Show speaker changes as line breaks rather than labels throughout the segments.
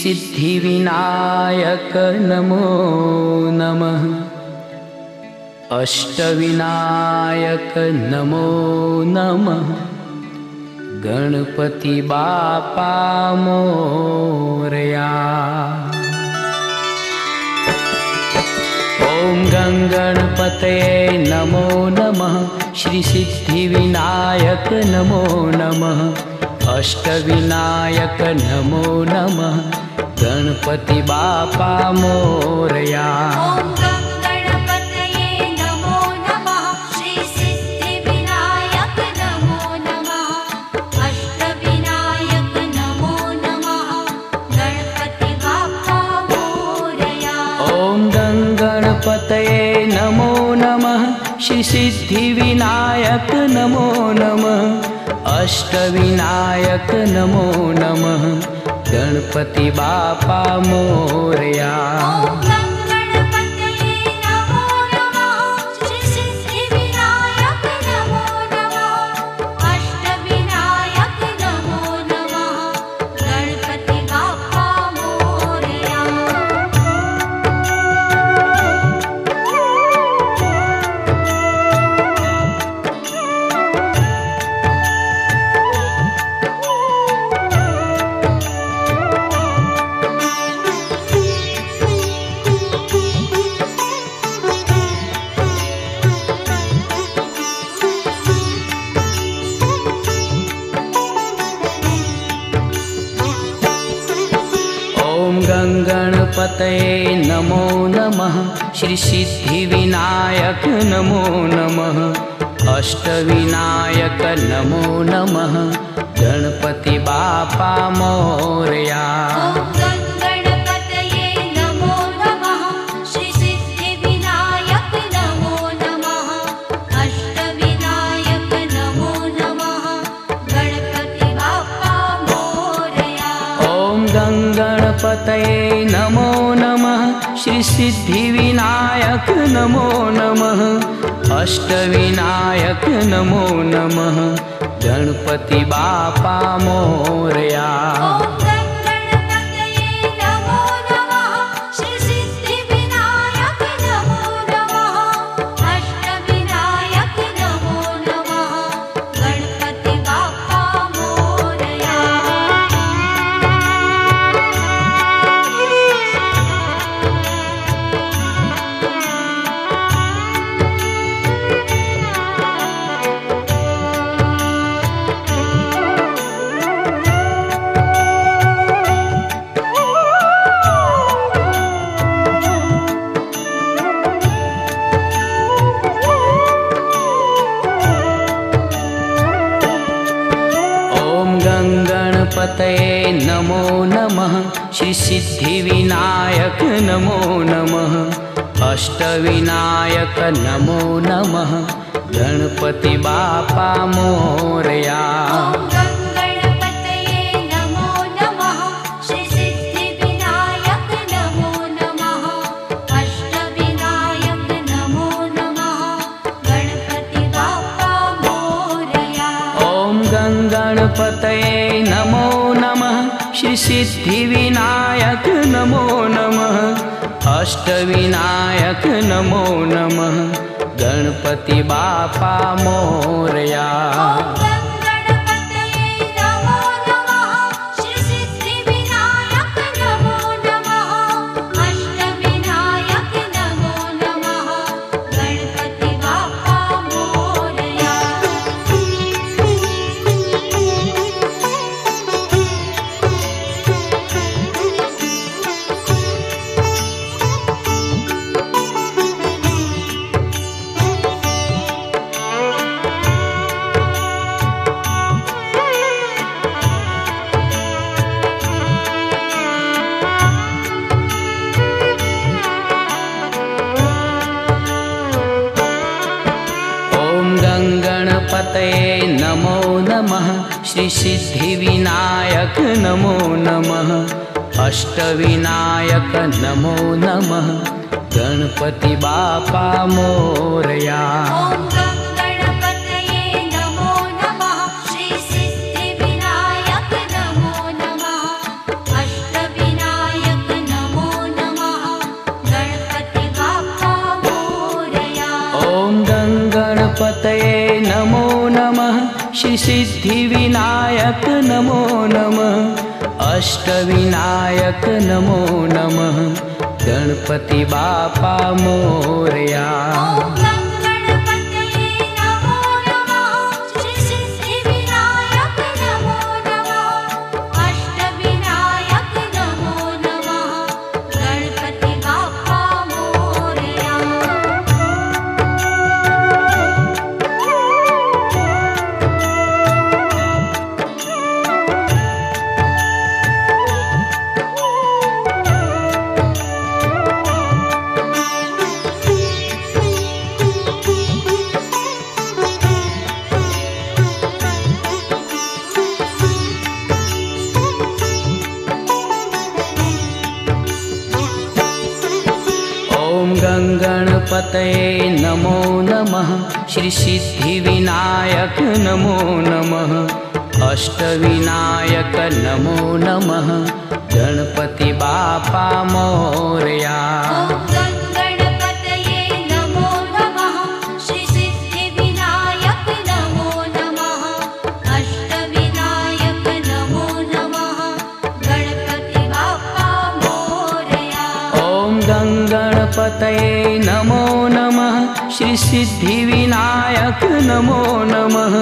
श्रीसिद्धिविनायक नमो नमः। अष्टविनायक नमो नमः। गणपति बापा मोरया। ॐ गङ्गणपतये नमो नमः। श्रीसिद्धिविनायक नमो नमः अष्टविनायक नमो नमः। गणपति बापा मोरया।
गणपतये नमो नमः। श्रीसिद्धिविनायक नमो नमः अष्टविनायक नमो नमः। गणपति बाप्पा मोरया
ॐ गङ्गणपतये नमो नमः। श्रीसिद्धिविनायक नमो नमः। अष्टविनायक नमो नमः। गणपति बापा मोरया
श्रीसिद्धिविनायक नमो नमः। अष्टविनायक नमो नमः। गणपति
बापा मोरया
नमो नमः। अष्टविनायक नमो नमः। गणपति
बापा मोरया
गणपति
बापा मोरया
अष्टविनायक नमो नमः। गणपति
बापा मोरया
अष्टविनायक नमो नमः। गणपति
बापा मोरया। सिद्धिविनायक नमो नमः। अष्टविनायक नमो नमः। गणपति
बापा मौर्या।
सिद्धिविनायक नमो नमः।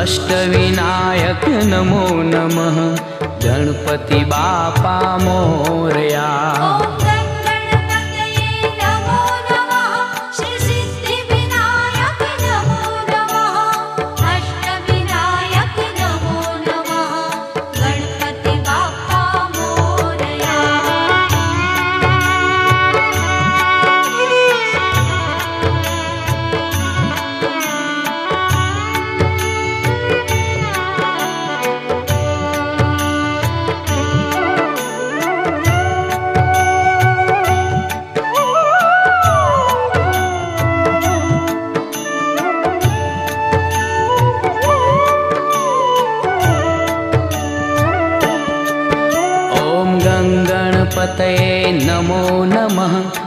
अष्टविनायक नमो नमः। गणपति
बापा मोरया।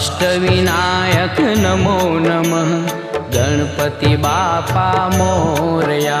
अष्टविनायक नमो नमः। गणपति
बापा मोरया।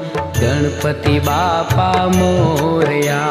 गणपति
बापा मोरिया।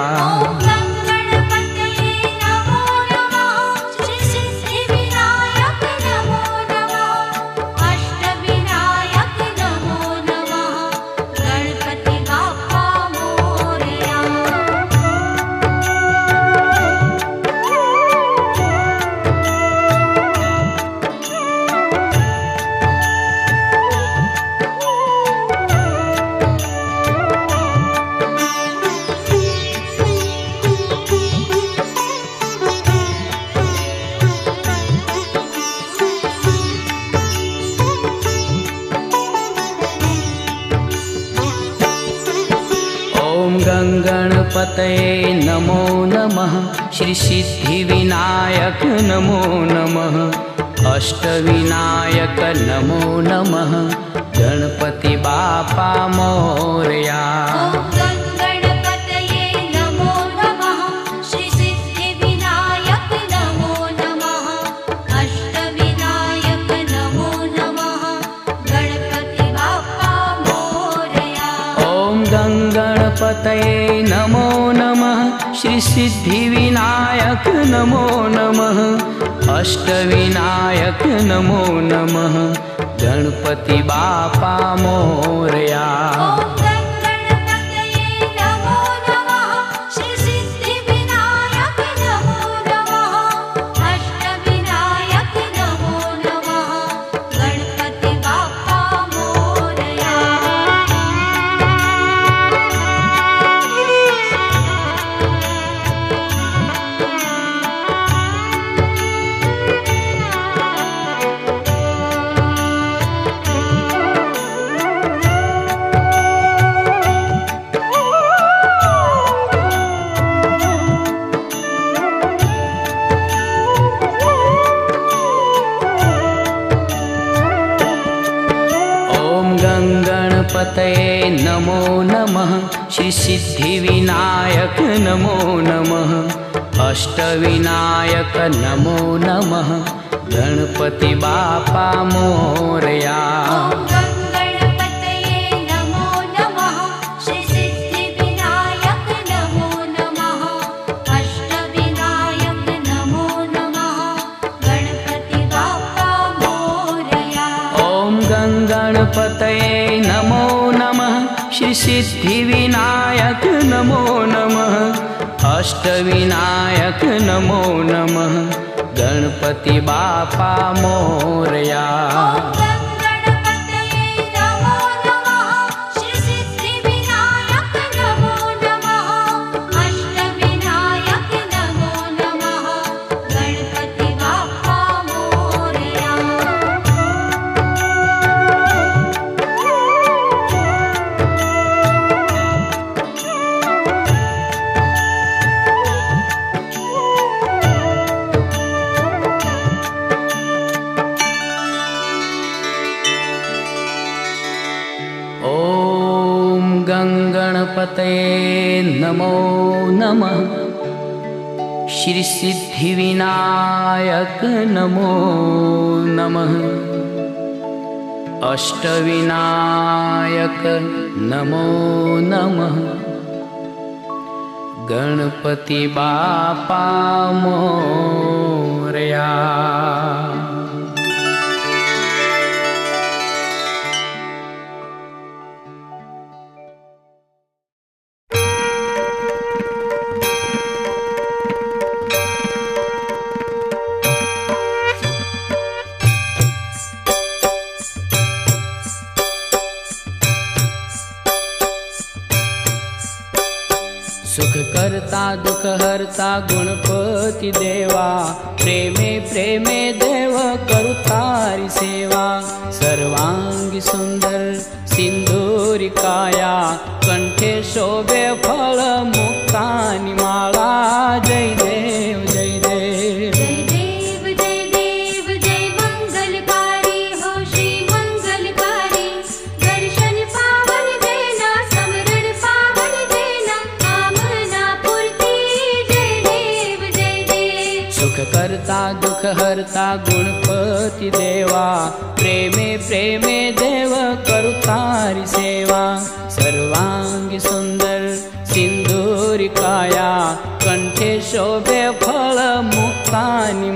अष्टविनायक नमो नमः। गणपति
बापा मोरया।
गणपतये नमो नमः।
श्रीसिद्धिविनायक नमो नमः अष्टविनायक नमो नमः। गणपति
बाप्पा मोरया नमो नमः। अष्टविनायक नमो नमः। गणपति बापा मोरया।
गणपतये नमो नमः। श्रीसिद्धिविनायक नमो नमः। अष्टविनायक नमो नमः। गणपति बाप्पा मोरया।
ॐ गङ्गणपतये नमो नमः। श्रीसिद्धिविनायक नमो नमः अष्टविनायक नमो नमः। गणपति बापा मोरया।
अष्टविनायक नमो नमः। गणपति
बापा मोरया हरता गुणपती देवा प्रेमे प्रेमे देव करू सेवा। सर्वांगी सुंदर सिंदूरी काया कंठे शोभे फळ मुक्तानी माळा जय देव जय देव हरता गुणपती देवा। प्रेमे प्रेमे देव करू तारी सेवा। सर्वांगी सुंदर सिंदूरी काया। कंठे शोभे फळ मुक्तानी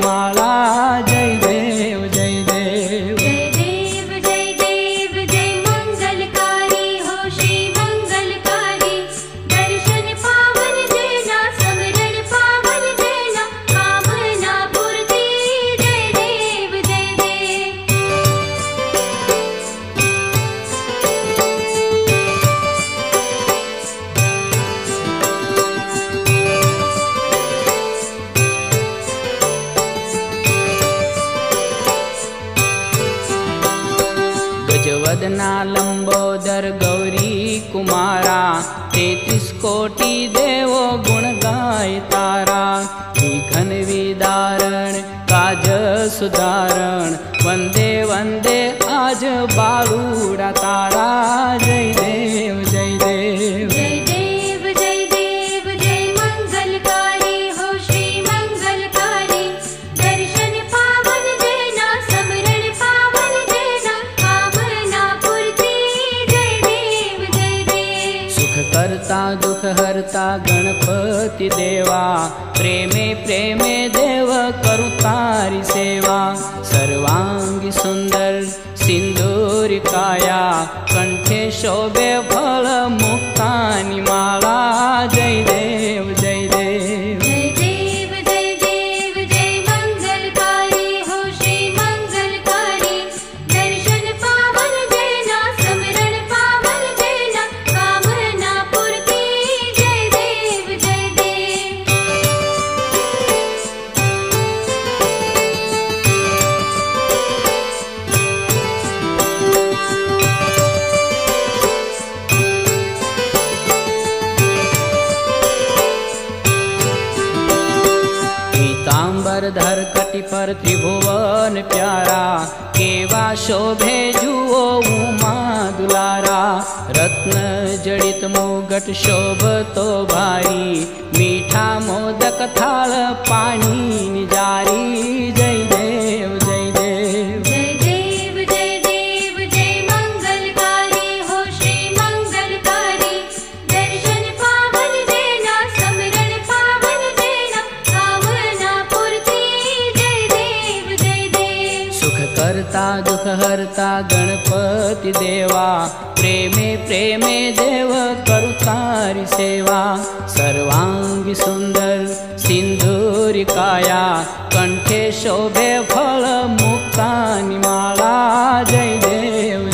भक्ति देवा प्रेमे प्रेमे देव करुतारि सेवा। सर्वाङ्गि सुन्दर सिन्दूरिकाया कण्ठे शोभे फलमुक्तानि माला जय देव।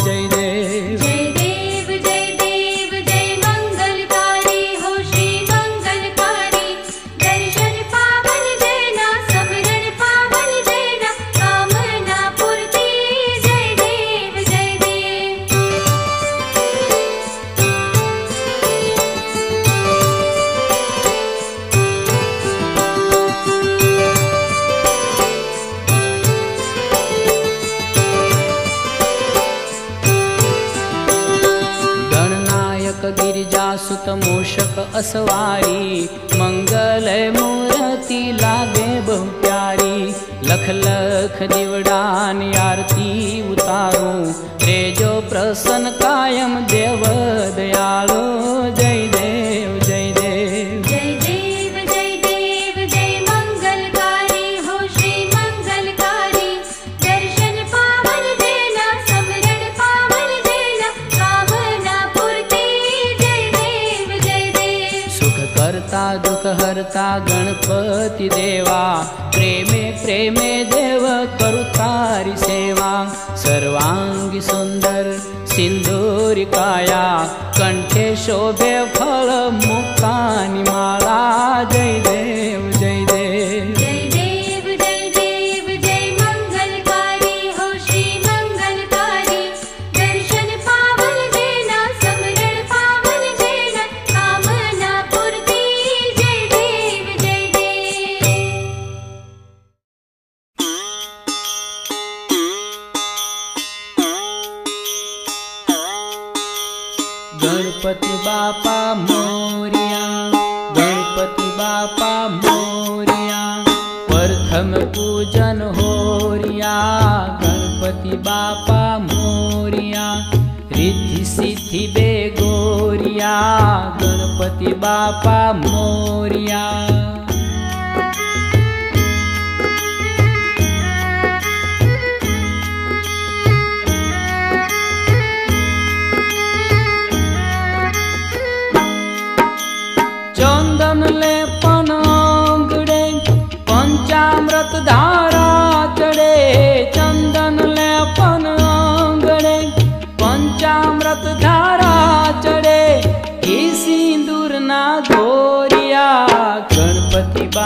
असवारी मंगल मूर्ति लागे बहु प्यारी। लख लख दिवडान आरती प्यख ल प्रसन्न कायम देव दयालो जय देव। गणपति देवा प्रेमे प्रेमे देव करुतारि सेवा। सर्वाङ्गि सुन्दर सिन्दूरिकाया कण्ठे शोभे फलमुक्नि माला जय देव। गणपति बापा मोर्या गणपति बापा मोर्या प्रथम पूजन भोर्या गणपति बापा भोर्यािथि बेगोर्या गणपति बापा भोर्या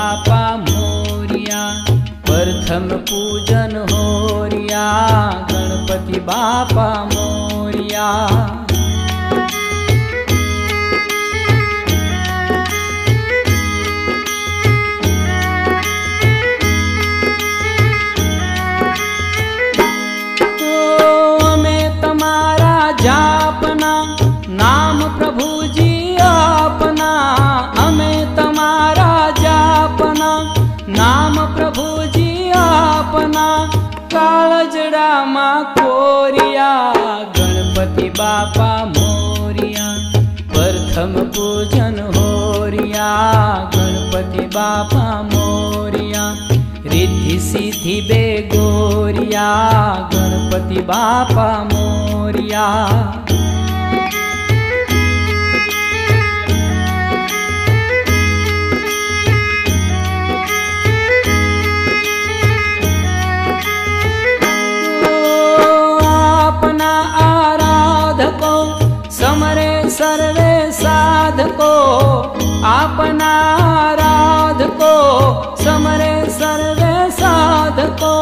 पापा मोरिया प्रथम पूजन होरिया गणपति बापा मोरिया। बापा मोरिया प्रथम पूजन होरिया गणपति बापा मोरिया रिद्धि सिद्धि बेगोरिया गणपति बापा मोरिया अपना आराधको समरे सर्वे साधको,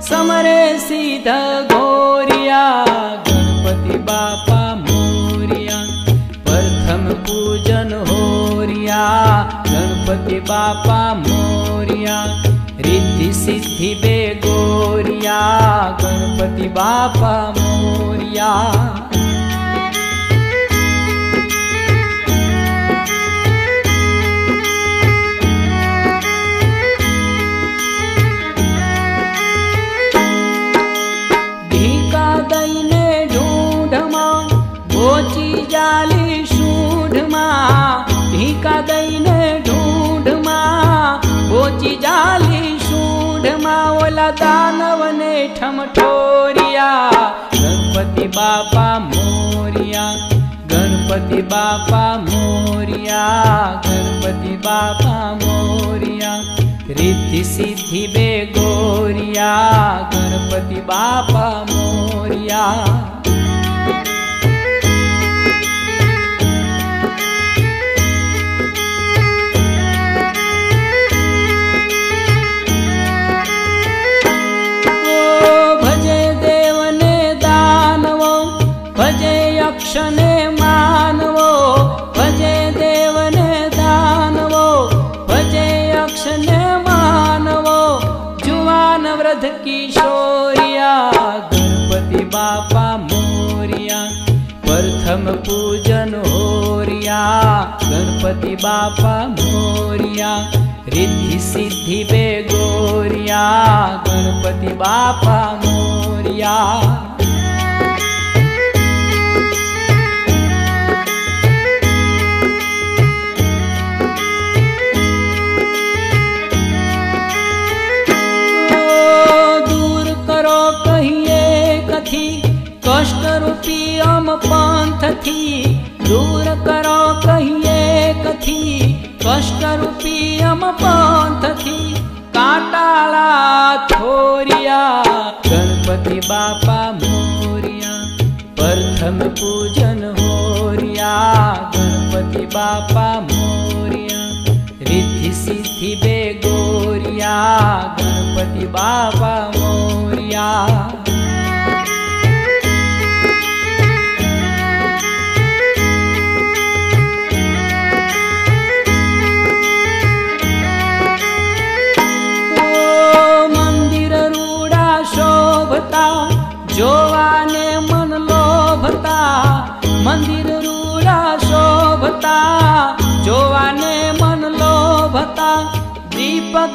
समरे सीध घोरिया गणपति बापा मोरिया, प्रथम पूजन होरिया, गणपति बापा मोरिया, रिद्धि सिद्धि बेगोरिया गणपति बापा मोरिया। बोची जाली शूढमा ओला दानवने ठमठोरिया गणपति बापा मोरिया गणपति बापा मोरिया गणपति बापा मोरिया सिद्धि बेगोरिया गणपति बापा मोरिया यक्षने मानवो भजे देवने दानवो भजे यक्षने मानवो जुवान वृद्ध किशोरिया गणपति बापा मोरिया प्रथम पूजन होरिया गणपति बापा मोरिया रिद्धि सिद्धि बेगोरिया गणपति बापा मोरिया पंथ दूर करो कहिए कथी। कष्ट रूपी अम पंथ थी। काटाला थोरिया, गणपति बापा मोरिया, प्रथम पूजन होरिया। गणपति बापा मोरिया, रिद्धि सिद्धि बेगोरिया। गणपति बाबा मोरिया।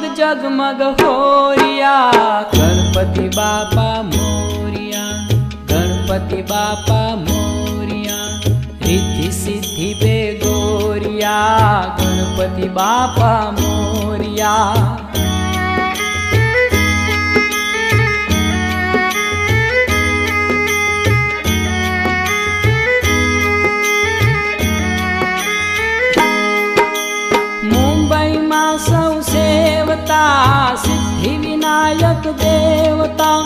जगमग जगमग होरिया। गणपति बापा मोरिया। गणपति बापा मोरिया। रिद्धि सिद्धि बे गोरिया गणपति बापा मोरिया। સિદ્ધિ વિનાયક દેવતા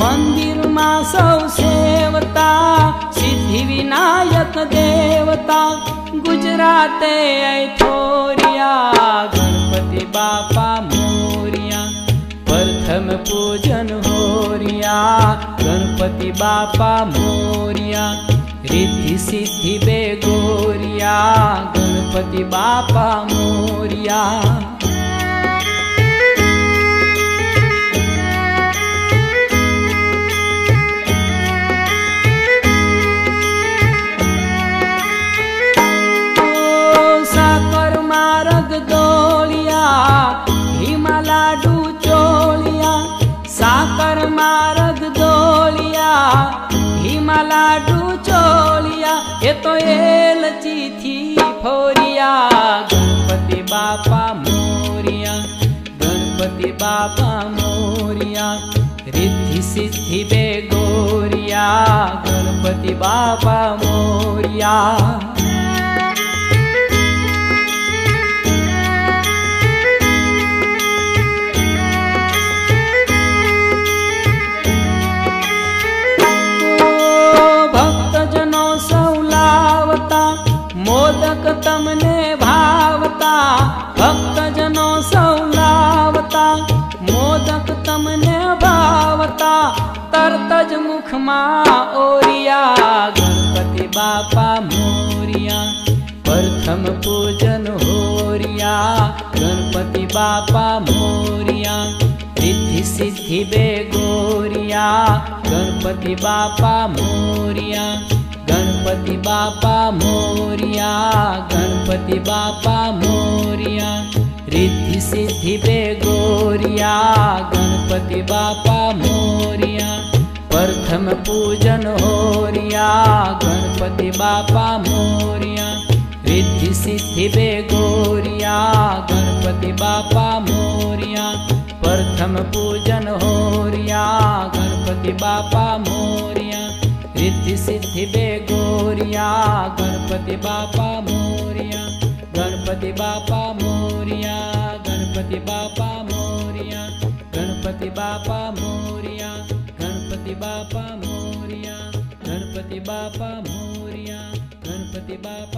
મંદિરમાં સૌ સેવતા સિદ્ધિ વિનાયક દેવતા ગુજરાતે થોરિયા ગણપતિ બાપા મોરિયા પ્રથમ પૂજન હોરિયા ગણપતિ બાપા મોરિયા रिद्धि सिद्धि बेगोरिया गणपति बापा मोरिया दोलिया हिमालाडू चोलिया साकर मारद दोलिया हिमालाडू चोलिया ये तो एलची थी फोरिया, गणपति बापा मोरिया, गणपति बापा मोरिया, रिद्धि सिद्धि बे गोरिया गणपति बापा मोरिया। તમને ભાવતા ભક્તજનો સૌ લાવતા મોદક તમને ભાવતા તરત જ મુખમાં ઓરિયા ગણપતિ બાપા મોરિયા પ્રથમ પૂજન હોરિયા ગણપતિ બાપા મોરિયા રિદ્ધિ સિદ્ધિ બે ગોરિયા ગણપતિ બાપા મોરિયા
गणपति बापा मोरिया, गणपति बापा मोरिया, रिद्धि सिद्धि बे गोरिया, गणपति
बापा मोरिया, प्रथम पूजन
होरिया, गणपति
बापा मोरिया, रिद्धि सिद्धि बे
गोरिया, गणपति
बापा मोरिया, प्रथम पूजन
होरिया, गणपति
बापा मोरिया। सिद्धि सिद्धि बे
गोरिया गणपति बापा मोरिया, गणपति बापा मोरिया, गणपति बापा मोरिया, गणपति बापा मोरिया, गणपति बापा मोरिया, गणपति बापा मोरिया, गणपति बापा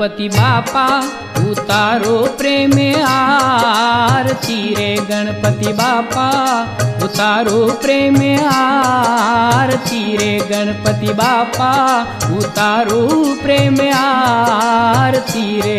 गणपति
बापा, उतारो प्रेम आरती रे
गणपति
बापा, उतारो प्रेम आरती रे
गणपति
बापा, उतारो
प्रेम आरती रे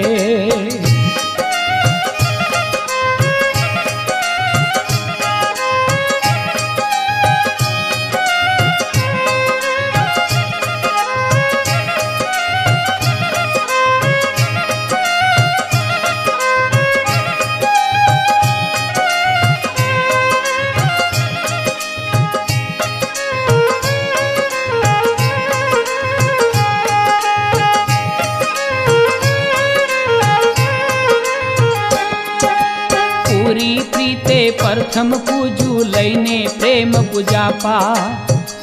प्रथम पूजू लईने प्रेम
पूजापा।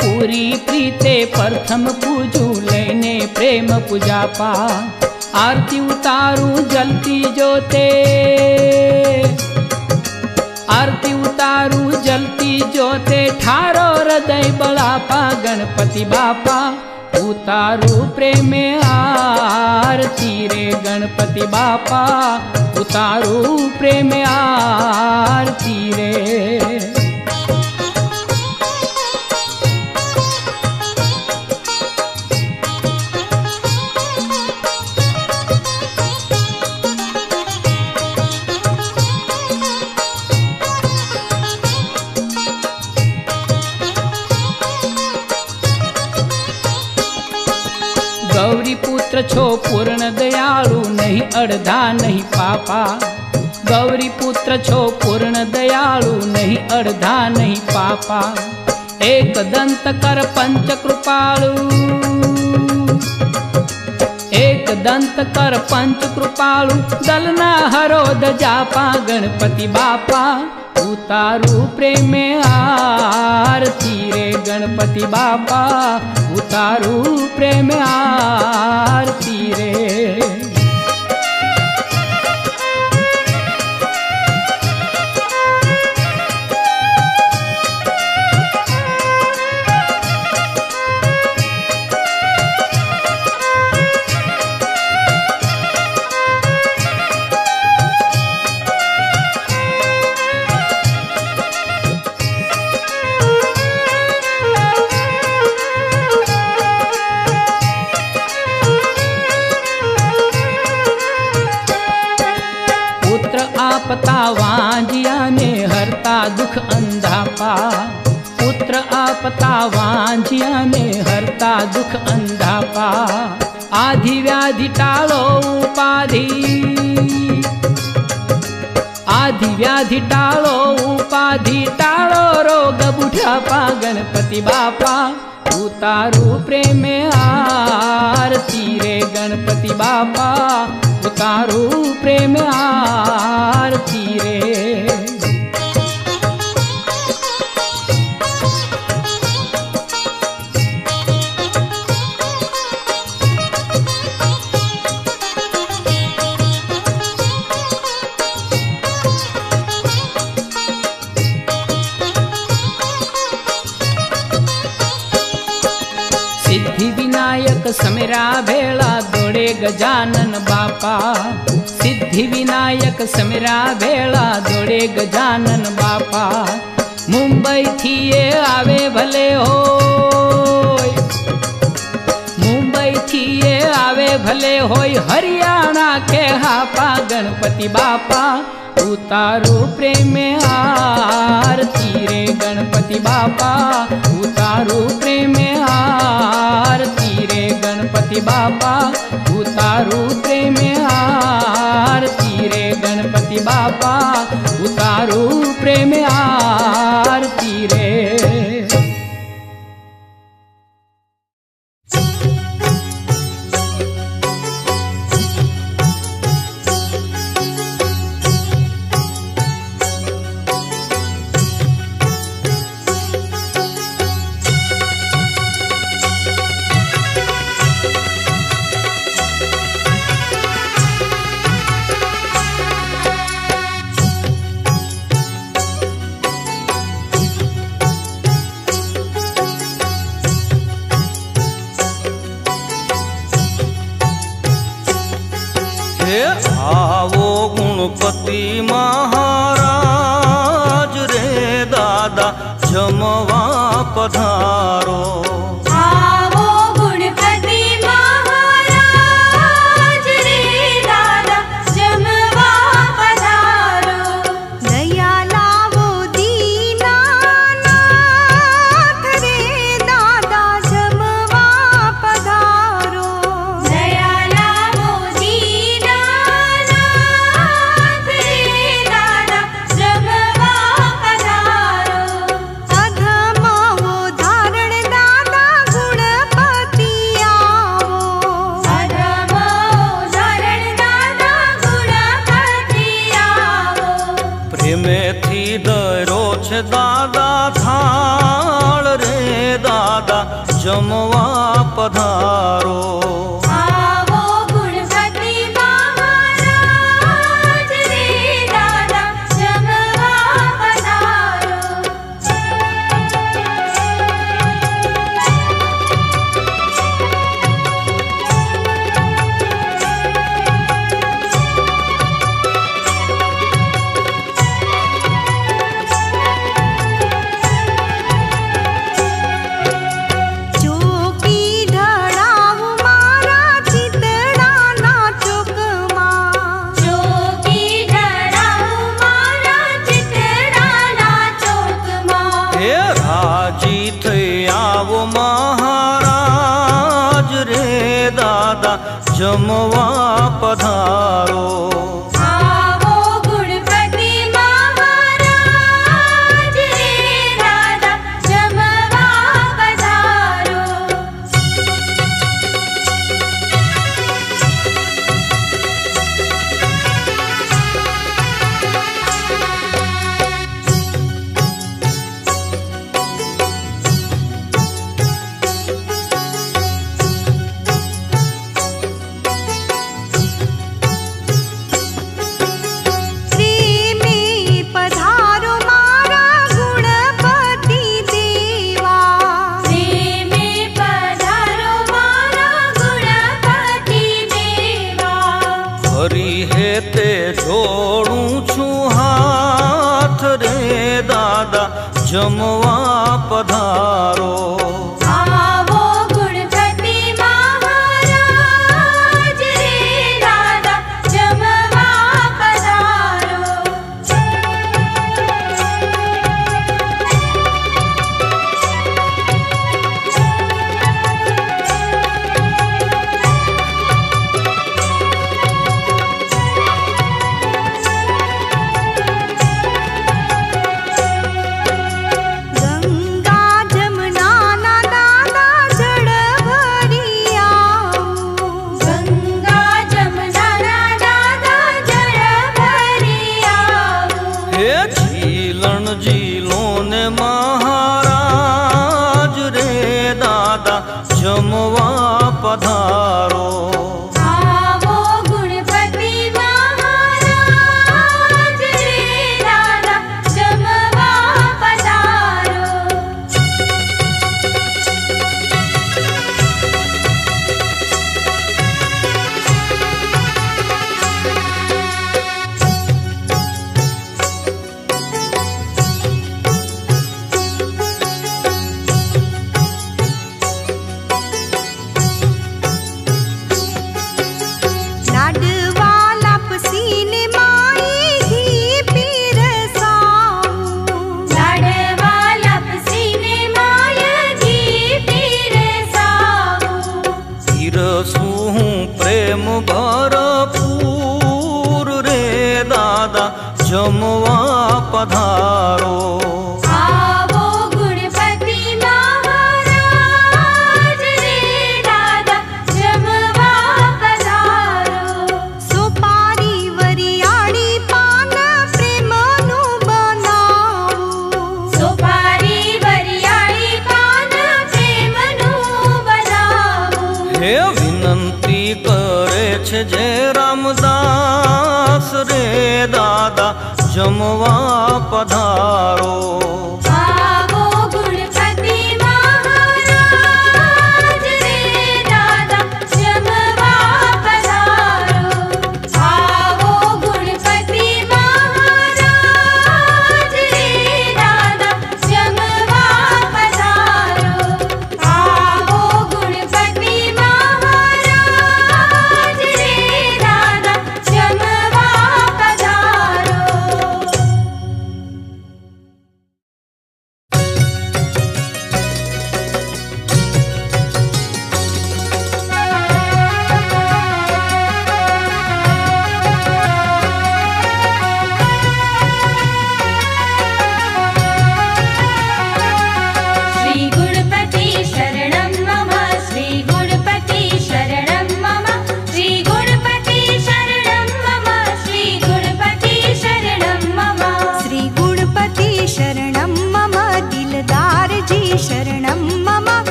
पूरी प्रीते
प्रथम पूजू लईने
प्रेम पूजापा। आरती
उतारू जलती जोते
आरती उतारू जलती
जोते ठारो हृदय बड़ापा
गणपति बापा।
उतारू प्रेम आरती रे
गणपति बापा।
उतारू प्रेम आरती
रे। पूर्ण दे
नहीं अड़धा नहीं पापा।
गौरी पुत्र छो
पूर्ण दयालु नहीं, अर्धा
नहीं पापा। एक
दंत कर पंच कृपालु। एक
दंत कर पंच
कृपालु। दलना हरोद जापा,
गणपति बापा।
उतारू प्रेम आरती रे,
गणपति बापा।
उतारू प्रेम आरती रे। आपता
जिया ने हरता
दुख अंधापा पुत्र आपता वांझिया
ने हरता दुख
अंधापा आधि व्याधि टालो
उपाधि। आधि व्याधि
टालो उपाधि टाड़ो रोग बुढ़ापा
गणपति बापा। उतारू
प्रेम आरती रे
गणपति बापा। उतारू
प्रेम आरती रे। गजानन बापा।
सिद्धि विनायक समरा
भेला जोड़े गजानन बापा।
मुंबई थी ये
आवे भले हो मुंबई थी
ये आवे भले
होय, हरियाणा के हापा
गणपति
बापा। उतारो प्रेम हार रे
गणपति
बापा। उतारो प्रेम आरती
गणपति बाबा उतारू
प्रेम आरती रे गणपति बाबा
उतारू प्रेम आरती।
पति महाराज रे दादा
जमवा पधारो। Rama
Ji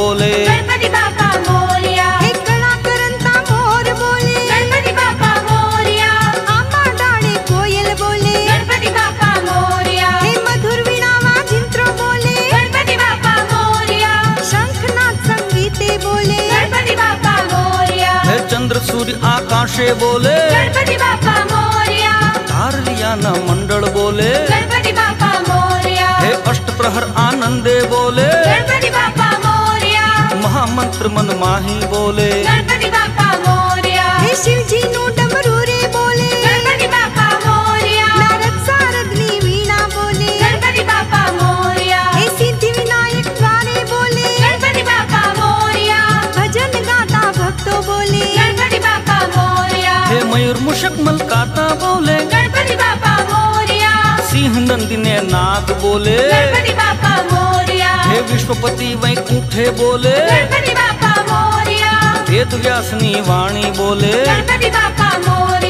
বলে मूषक मलकाता बोले।
गणपति बापा मोरिया।
सिंह नंदिने नाग बोले।
गणपति बापा मोरिया।
हे विश्वपति वैकुंठे बोले।
गणपति बापा मोरिया।
हे दुर्यासनी वाणी बोले।
गणपति
बापा मोरिया।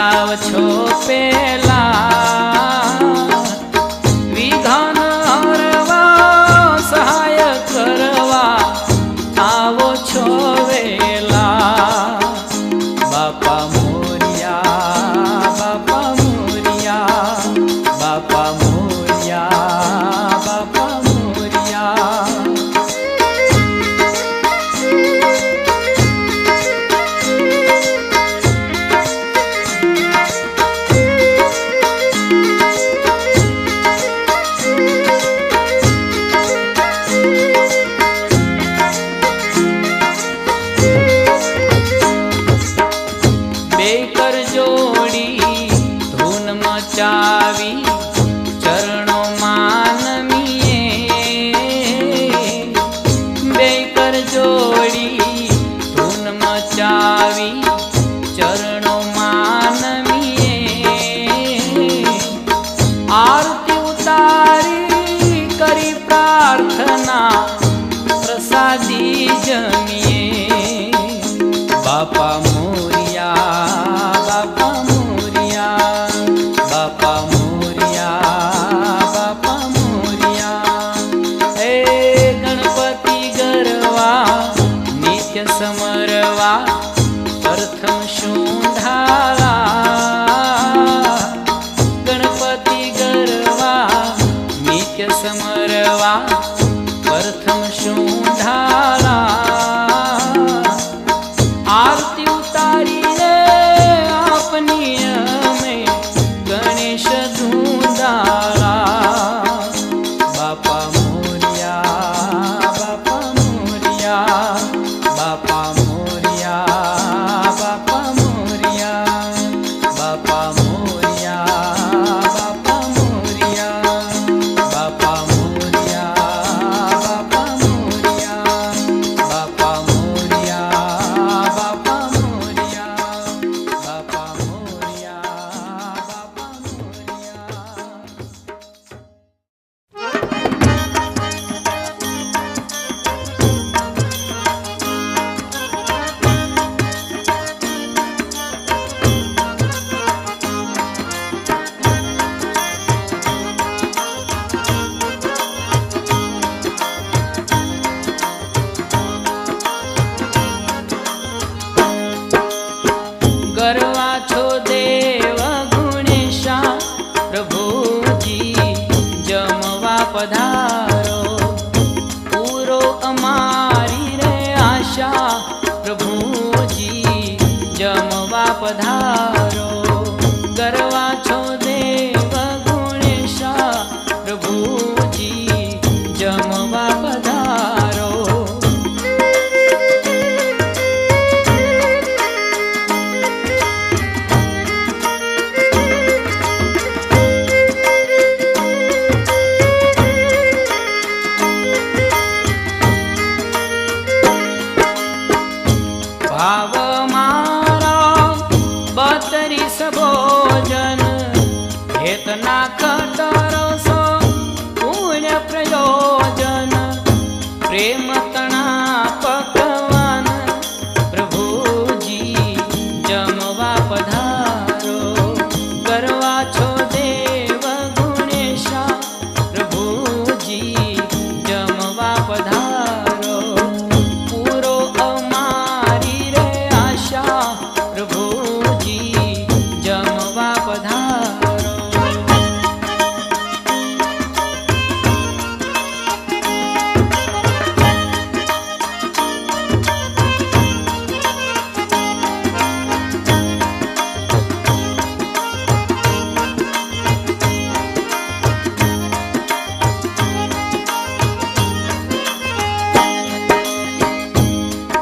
जाओ छो पेला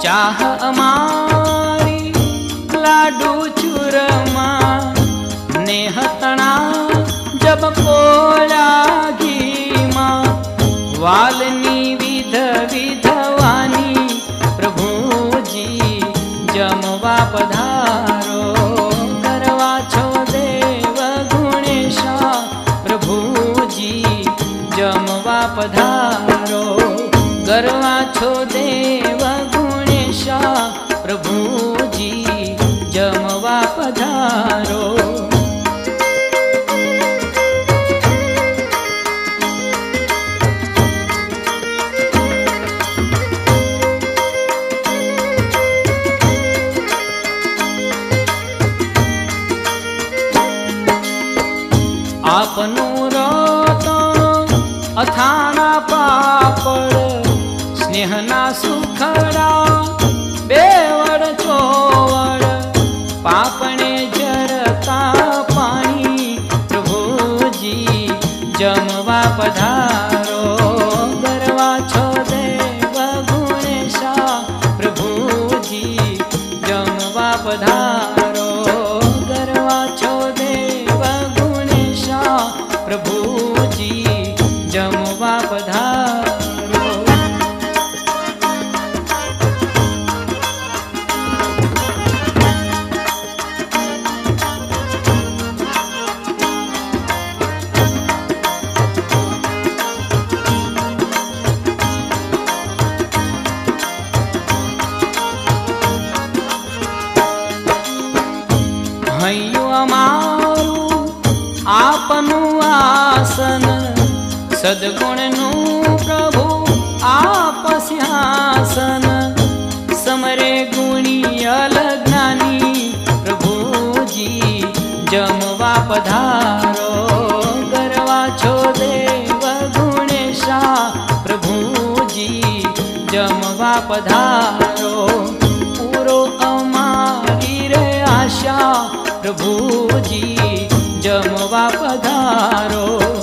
ચાહ અમારી લાડુ ચૂરમાં નેહતણા જબ કોળા ઘીમાં વાલની વિધ વિધવાની પ્રભુજી જમવા પધારો કરવા છો દેવ ગુણેશા પ્રભુજી જમવા પધારો કરવા છો नेहना सुखा पधारो। धारो गर्वाचो देव गुणेशा प्रभुजी जमवा पधारो। पूरो अमारी रे आशा प्रभुजी जमवा पधारो।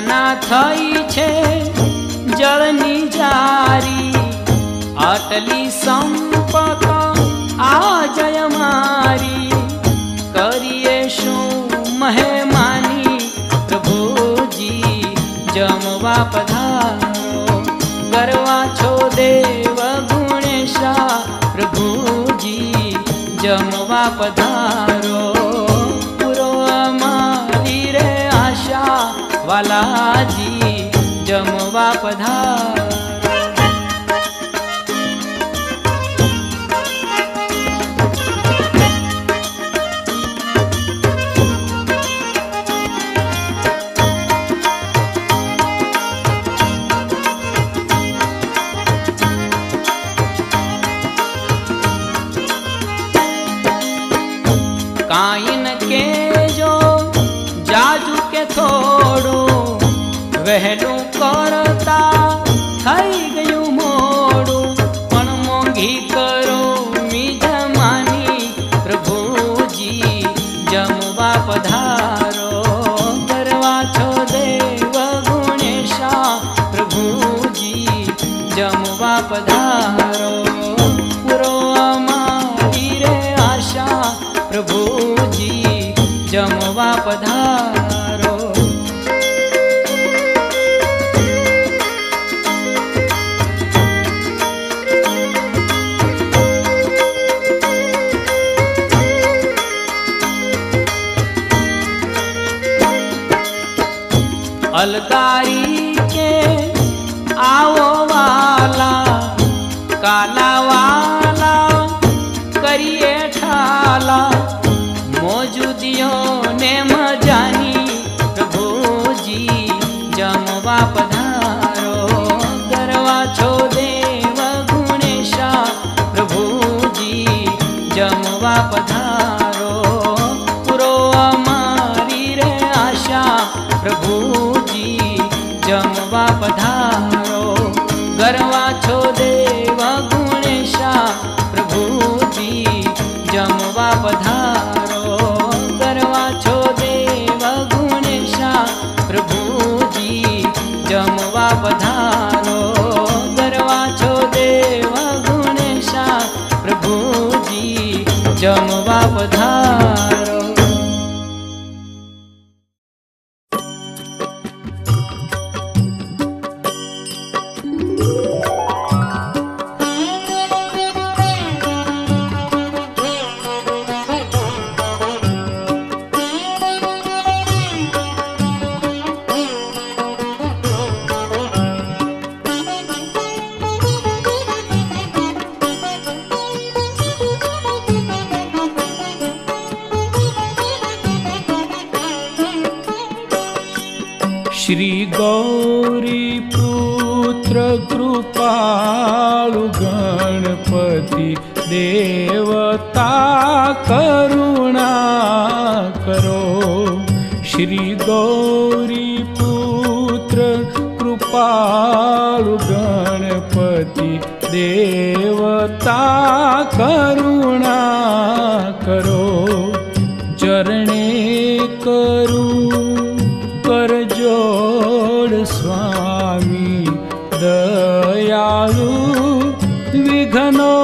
ઝંખના થઈ છે જળની જારી. આટલી સંપત આ જય મારી કરીએ શું મહેમાની? પ્રભુજી, જમવા પધારો. કરવા છો દેવ ગુણેશા. પ્રભુજી, જમવા પધારો. વાલાજી જમવા પધારો अलकारी दर्वाचो देवा गुणेश प्रभुजी जमवाधानो दर्वाचो देव गुणेश प्रभुजी जमधानो दर्वाचो देव गुणेश प्रभुजी जमवाधान दयालु विघ्नो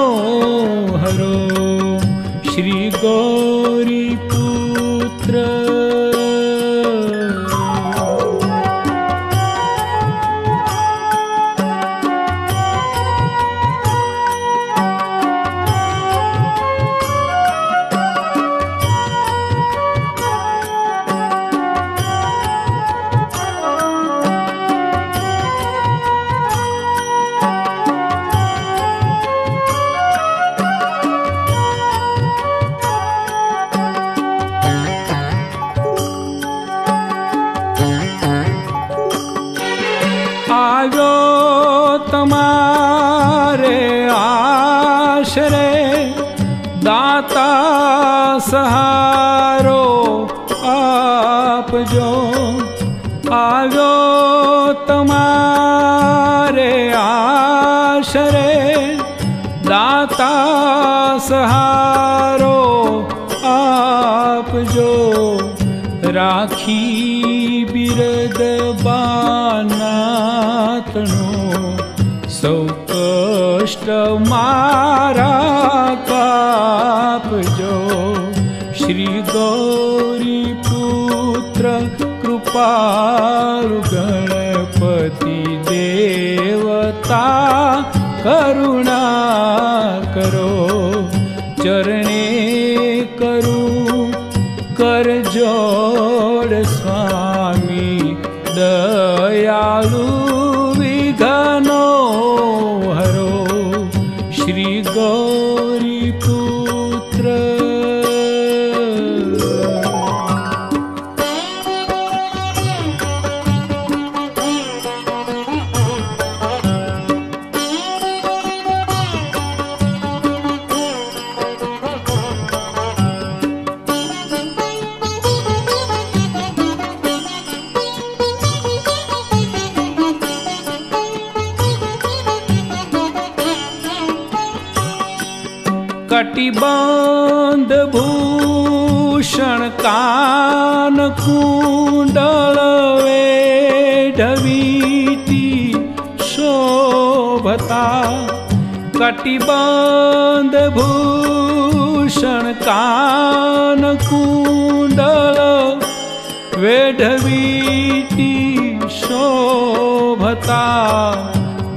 कटिबन्ध भूषण कान कुण्डल वेढवीति शोभता। कटिबन्ध भूषण कान कुण्डल वेढवीति शोभता।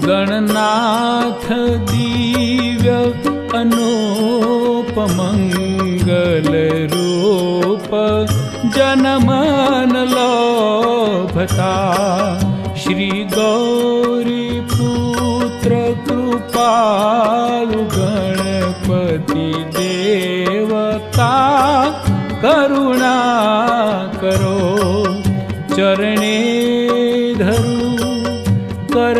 गणनाथ रूप जनमन लोभता श्री गौरी पुत्र गणपति देवता करुणा करो चरणे धरू कर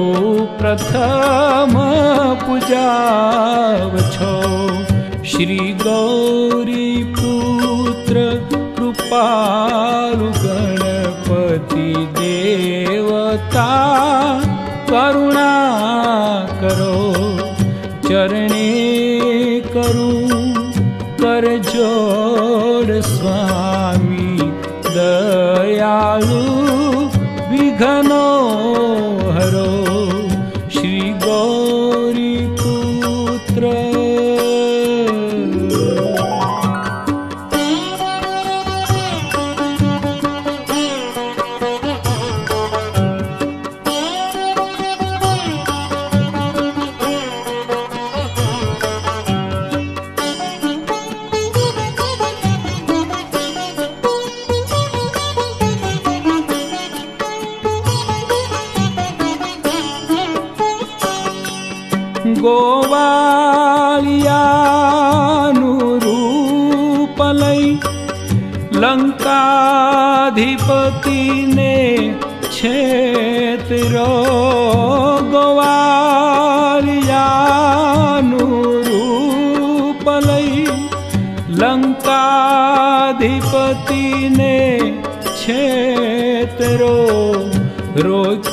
प्रथम पूजाव पूजा श्री गौरी पुत्र कृपालु गणपति देवता करुणा करो चरणे करुी दयालु विघ्नो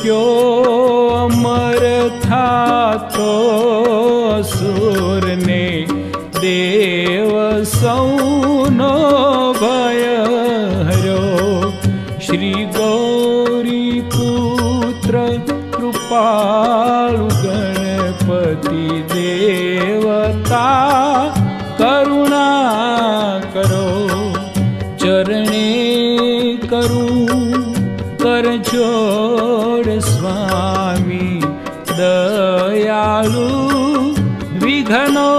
यो अमर था तो असुर ने देव सौनो भय हरो। श्री गौरी पुत्र कृपालु गणपति देवता करुणा करो। चरणे करू करजो मि दारु विघनौ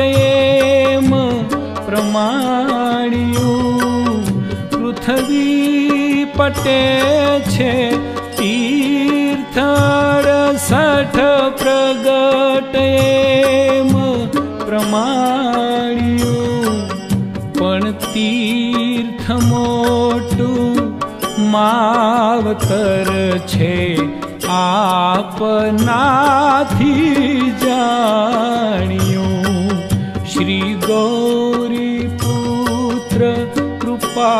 પ્રગટ એમ પ્રમાણ્યું પૃથ્વી પટે છે તીર્થર સઠ પ્રગટ એમ પ્રમાણ્યું પણ તીર્થ મોટું માવતર છે આપનાથી જાણ્યું गौरीपुत्र कृपा